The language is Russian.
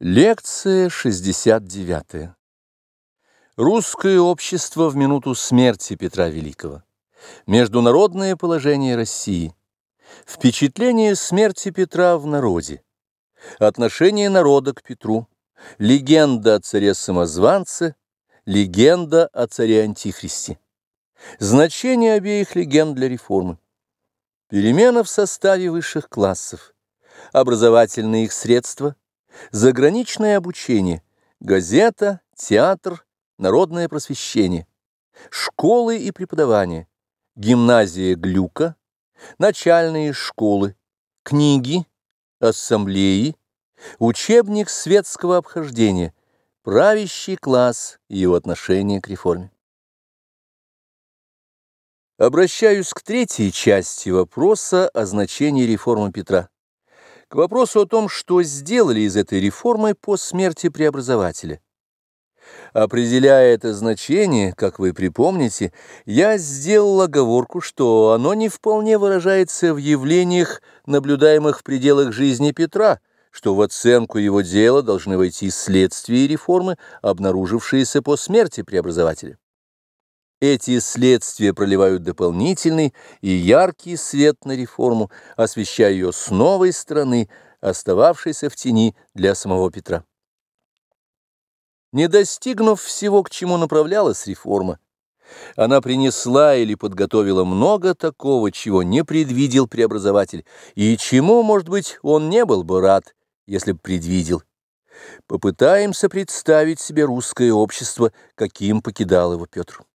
Лекция 69. Русское общество в минуту смерти Петра Великого. Международное положение России. Впечатление смерти Петра в народе. Отношение народа к Петру. Легенда о царе-самозванце. Легенда о царе-антихристе. Значение обеих легенд для реформы. Перемена в составе высших классов. Образовательные их средства – Заграничное обучение, газета, театр, народное просвещение, школы и преподавание, гимназия Глюка, начальные школы, книги, ассамблеи, учебник светского обхождения, правящий класс и его отношение к реформе. Обращаюсь к третьей части вопроса о значении реформы Петра. К вопросу о том, что сделали из этой реформы по смерти преобразователя. Определяя это значение, как вы припомните, я сделал оговорку, что оно не вполне выражается в явлениях, наблюдаемых в пределах жизни Петра, что в оценку его дела должны войти следствия реформы, обнаружившиеся по смерти преобразователя. Эти следствия проливают дополнительный и яркий свет на реформу, освещая ее с новой стороны, остававшейся в тени для самого Петра. Не достигнув всего, к чему направлялась реформа, она принесла или подготовила много такого, чего не предвидел преобразователь, и чему, может быть, он не был бы рад, если бы предвидел. Попытаемся представить себе русское общество, каким покидал его Петр.